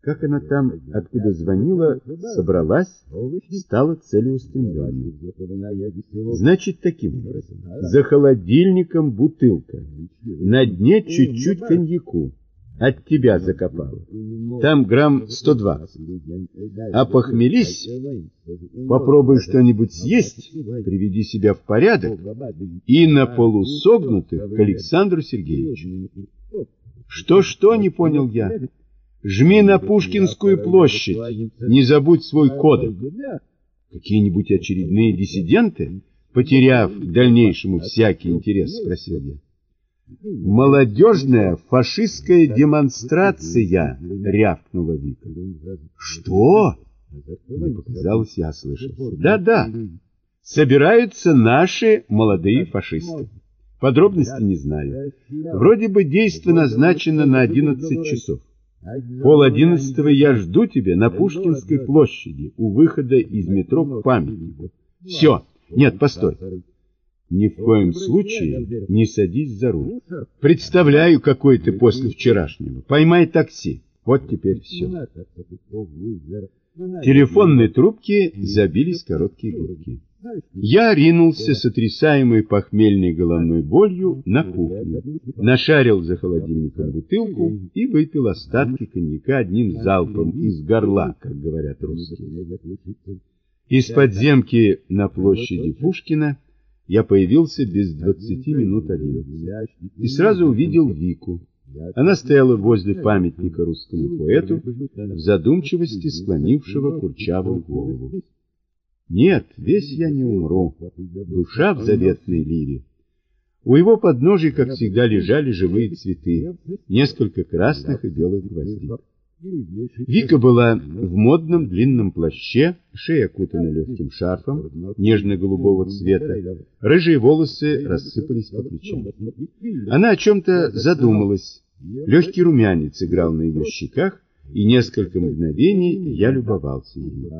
как она там, откуда звонила, собралась, стала целеустремленной. Значит, таким образом, за холодильником бутылка, на дне чуть-чуть коньяку, от тебя закопала. Там грамм 120. А похмелись, попробуй что-нибудь съесть, приведи себя в порядок и на полусогнутых к Александру Сергеевичу. Что-что, не понял я. Жми на Пушкинскую площадь, не забудь свой кодек. Какие-нибудь очередные диссиденты, потеряв к дальнейшему всякий интерес, спросил я. Молодежная фашистская демонстрация, рявкнула Вика. Что? Мне показалось, я слышал. Да-да, собираются наши молодые фашисты. Подробности не знаю. Вроде бы действо назначено на 11 часов. Пол одиннадцатого я жду тебя на Пушкинской площади у выхода из метро к памятнику. Все. Нет, постой. Ни в коем случае не садись за руль. Представляю, какой ты после вчерашнего. Поймай такси. Вот теперь все. Телефонные трубки забились короткие гудки. Я ринулся, сотрясаемый похмельной головной болью, на кухню, нашарил за холодильником бутылку и выпил остатки коньяка одним залпом из горла, как говорят русские. Из подземки на площади Пушкина я появился без двадцати минут одиннадцать и сразу увидел Вику. Она стояла возле памятника русскому поэту, в задумчивости склонившего курчавую голову. Нет, весь я не умру. Душа в заветной лире. У его подножия, как всегда, лежали живые цветы, несколько красных и белых гвоздик. Вика была в модном длинном плаще, шея окутана легким шарфом нежно-голубого цвета, рыжие волосы рассыпались по плечам. Она о чем-то задумалась. Легкий румянец играл на ее щеках, и несколько мгновений я любовался ею.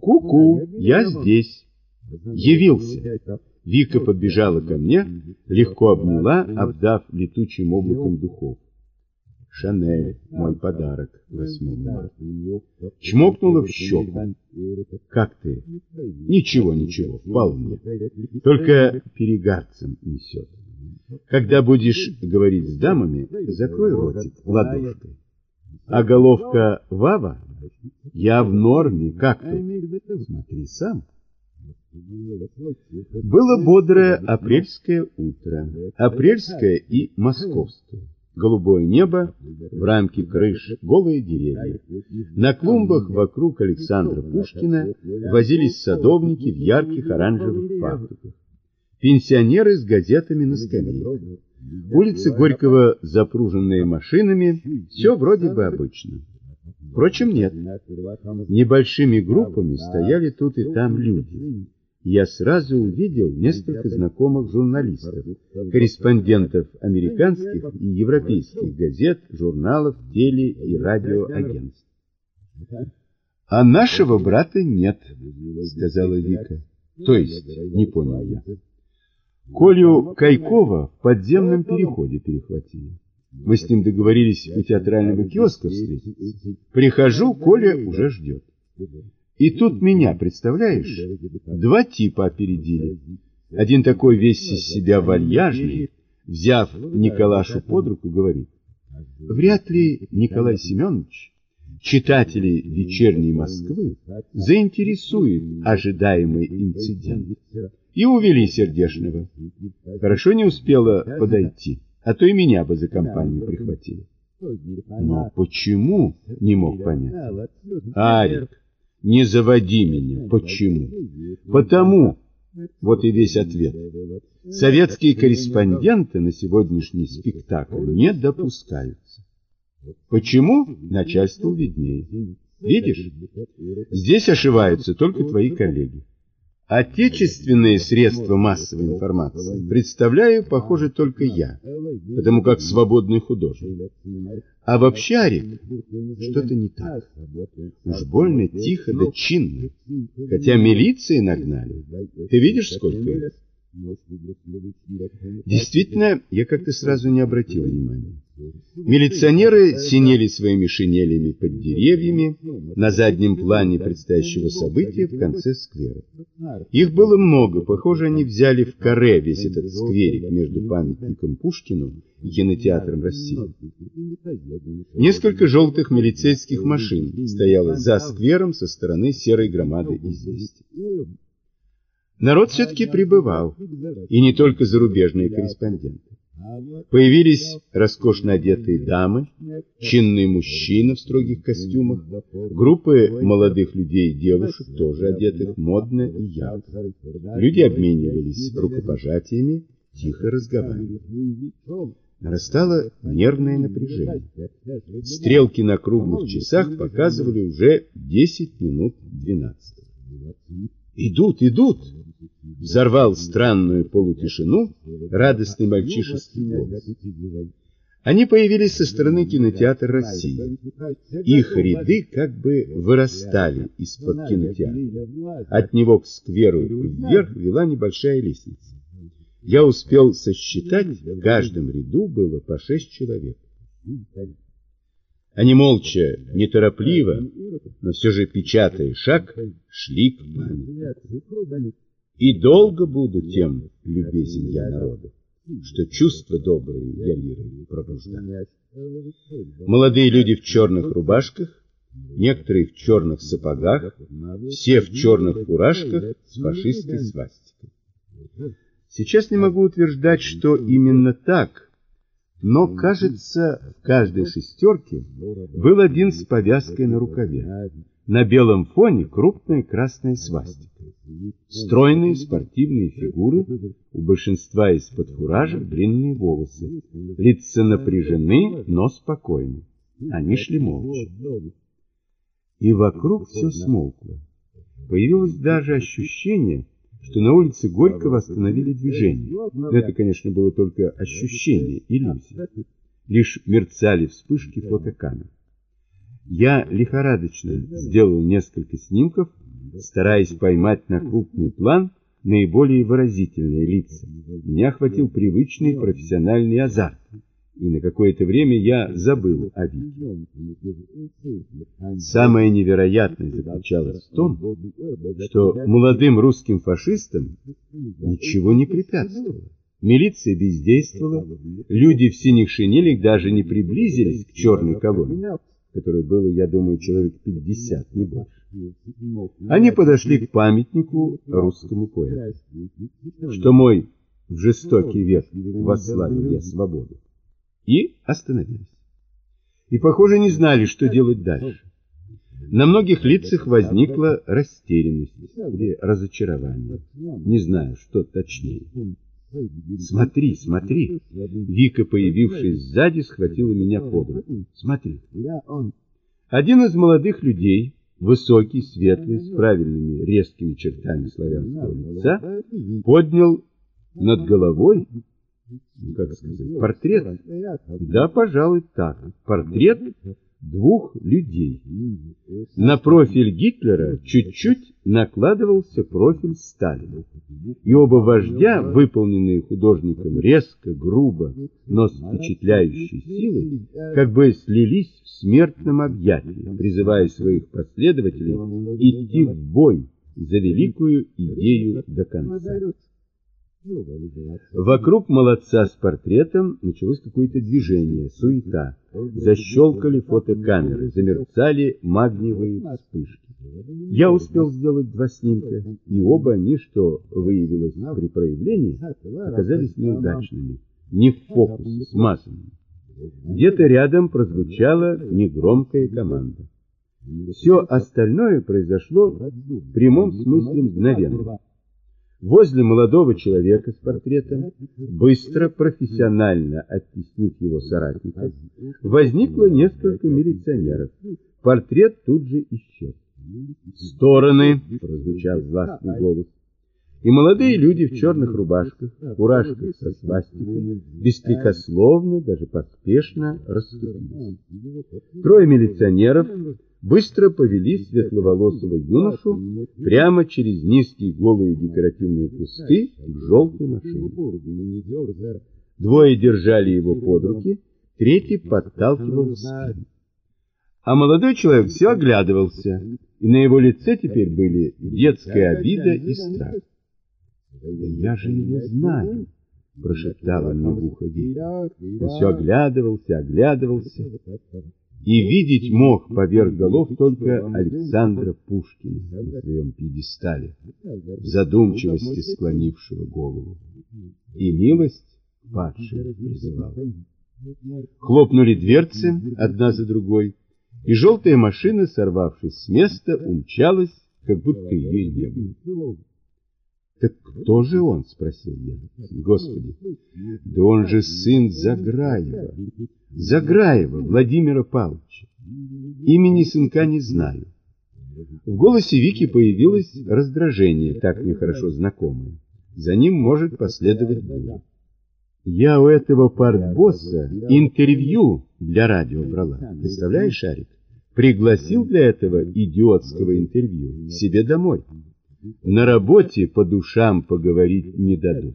«Ку-ку, я здесь!» Явился. Вика подбежала ко мне, легко обняла, обдав летучим облаком духов. Шанель, мой подарок 8 марта. Чмокнула в щеку. Как ты? Ничего, ничего, вполне. Только перегарцем несет. Когда будешь говорить с дамами, закрой ротик ладошкой. А головка Вава? Я в норме, как ты? Смотри сам. Было бодрое апрельское утро. Апрельское и московское. Голубое небо, в рамке крыш голые деревья. На клумбах вокруг Александра Пушкина возились садовники в ярких оранжевых фартуках. Пенсионеры с газетами на скамейках. Улицы Горького, запруженные машинами, все вроде бы обычно. Впрочем, нет. Небольшими группами стояли тут и там люди. Я сразу увидел несколько знакомых журналистов, корреспондентов американских и европейских газет, журналов, теле- и радиоагентств. «А нашего брата нет», — сказала Вика. «То есть, не понял я». Колю Кайкова в подземном переходе перехватили. Мы с ним договорились у театрального киоска встретиться. Прихожу, Коля уже ждет. И тут меня, представляешь, два типа опередили. Один такой весь из себя вальяжный, взяв Николашу под руку, говорит, вряд ли Николай Семенович читателей вечерней Москвы заинтересует ожидаемый инцидент. И увели сердешного. Хорошо не успела подойти, а то и меня бы за компанию прихватили. Но почему, не мог понять. Арик, не заводи меня. Почему? Потому. Вот и весь ответ. Советские корреспонденты на сегодняшний спектакль не допускаются. Почему? Начальству виднее. Видишь? Здесь ошиваются только твои коллеги. Отечественные средства массовой информации представляю, похоже, только я, потому как свободный художник. А в общаре что-то не так. Уж больно тихо да чинно. Хотя милиции нагнали. Ты видишь, сколько их? Действительно, я как-то сразу не обратил внимания. Милиционеры синели своими шинелями под деревьями на заднем плане предстоящего события в конце сквера. Их было много, похоже, они взяли в каре весь этот скверик между памятником Пушкину и кинотеатром России. Несколько желтых милицейских машин стояло за сквером со стороны серой громады известий. Народ все-таки прибывал, и не только зарубежные корреспонденты. Появились роскошно одетые дамы, чинные мужчины в строгих костюмах, группы молодых людей и девушек, тоже одетых модно и ярко. Люди обменивались рукопожатиями, тихо разговаривали. Нарастало нервное напряжение. Стрелки на круглых часах показывали уже 10 минут 12. «Идут, идут!» Взорвал странную полутишину радостный мальчишеский голос. Они появились со стороны кинотеатра России. Их ряды как бы вырастали из-под кинотеатра. От него к скверу вверх вела небольшая лестница. Я успел сосчитать, в каждом ряду было по шесть человек. Они молча, неторопливо, но все же печатая шаг, шли к памятнику. И долго буду тем любезен я народу, что чувства добрые я лирой пробуждаю. Молодые люди в черных рубашках, некоторые в черных сапогах, все в черных фуражках с фашистской свастикой. Сейчас не могу утверждать, что именно так, но, кажется, в каждой шестерке был один с повязкой на рукаве. На белом фоне крупная красная свастика. Стройные спортивные фигуры, у большинства из-под фуражек длинные волосы. Лица напряжены, но спокойны. Они шли молча. И вокруг все смолкло. Появилось даже ощущение, что на улице Горького остановили движение. это, конечно, было только ощущение, иллюзия. Лишь мерцали вспышки фотокамер. Я лихорадочно сделал несколько снимков, стараясь поймать на крупный план наиболее выразительные лица. Меня охватил привычный профессиональный азарт, и на какое-то время я забыл о Вике. Самое невероятное заключалось в том, что молодым русским фашистам ничего не препятствовало. Милиция бездействовала, люди в синих шинелях даже не приблизились к черной колонне которой было, я думаю, человек 50, не больше. Они подошли к памятнику русскому поэту, что мой в жестокий век восславил я свободу, и остановились. И, похоже, не знали, что делать дальше. На многих лицах возникла растерянность или разочарование. Не знаю, что точнее. Смотри, смотри. Вика, появившись сзади, схватила меня под руку. Смотри. Один из молодых людей, высокий, светлый, с правильными резкими чертами славянского лица, поднял над головой, как сказать, портрет. Да, пожалуй, так. Портрет двух людей. На профиль Гитлера чуть-чуть накладывался профиль Сталина. И оба вождя, выполненные художником резко, грубо, но с впечатляющей силой, как бы слились в смертном объятии, призывая своих последователей идти в бой за великую идею до конца. Вокруг молодца с портретом началось какое-то движение, суета. Защелкали фотокамеры, замерцали магниевые вспышки. Я успел сделать два снимка, и оба они, что выявилось при проявлении, оказались неудачными, не в фокусе, смазанными. Где-то рядом прозвучала негромкая команда. Все остальное произошло в прямом смысле мгновенно. Возле молодого человека с портретом, быстро, профессионально оттеснив его соратников, возникло несколько милиционеров. Портрет тут же исчез. «Стороны!» — прозвучал властный голос. И молодые люди в черных рубашках, фуражках со свастиками, беспрекословно, даже поспешно расступились. Трое милиционеров быстро повели светловолосого юношу прямо через низкие голые декоративные кусты к желтой машине. Двое держали его под руки, третий подталкивал в спину. А молодой человек все оглядывался, и на его лице теперь были детская обида и страх. Да я же его знаю, прошептала в ухо Вика. Он все оглядывался, оглядывался. И видеть мог поверх голов только Александра Пушкина на своем пьедестале, задумчивости склонившего голову. И милость падшего призывал. Хлопнули дверцы одна за другой, и желтая машина, сорвавшись с места, умчалась, как будто ее не было. Так кто же он? спросил я. Господи, да он же сын Заграева. Заграева Владимира Павловича. Имени сынка не знаю. В голосе Вики появилось раздражение, так мне хорошо знакомое. За ним может последовать буря. Я у этого партбосса интервью для радио брала. Представляешь, Шарик? Пригласил для этого идиотского интервью себе домой. На работе по душам поговорить не дадут.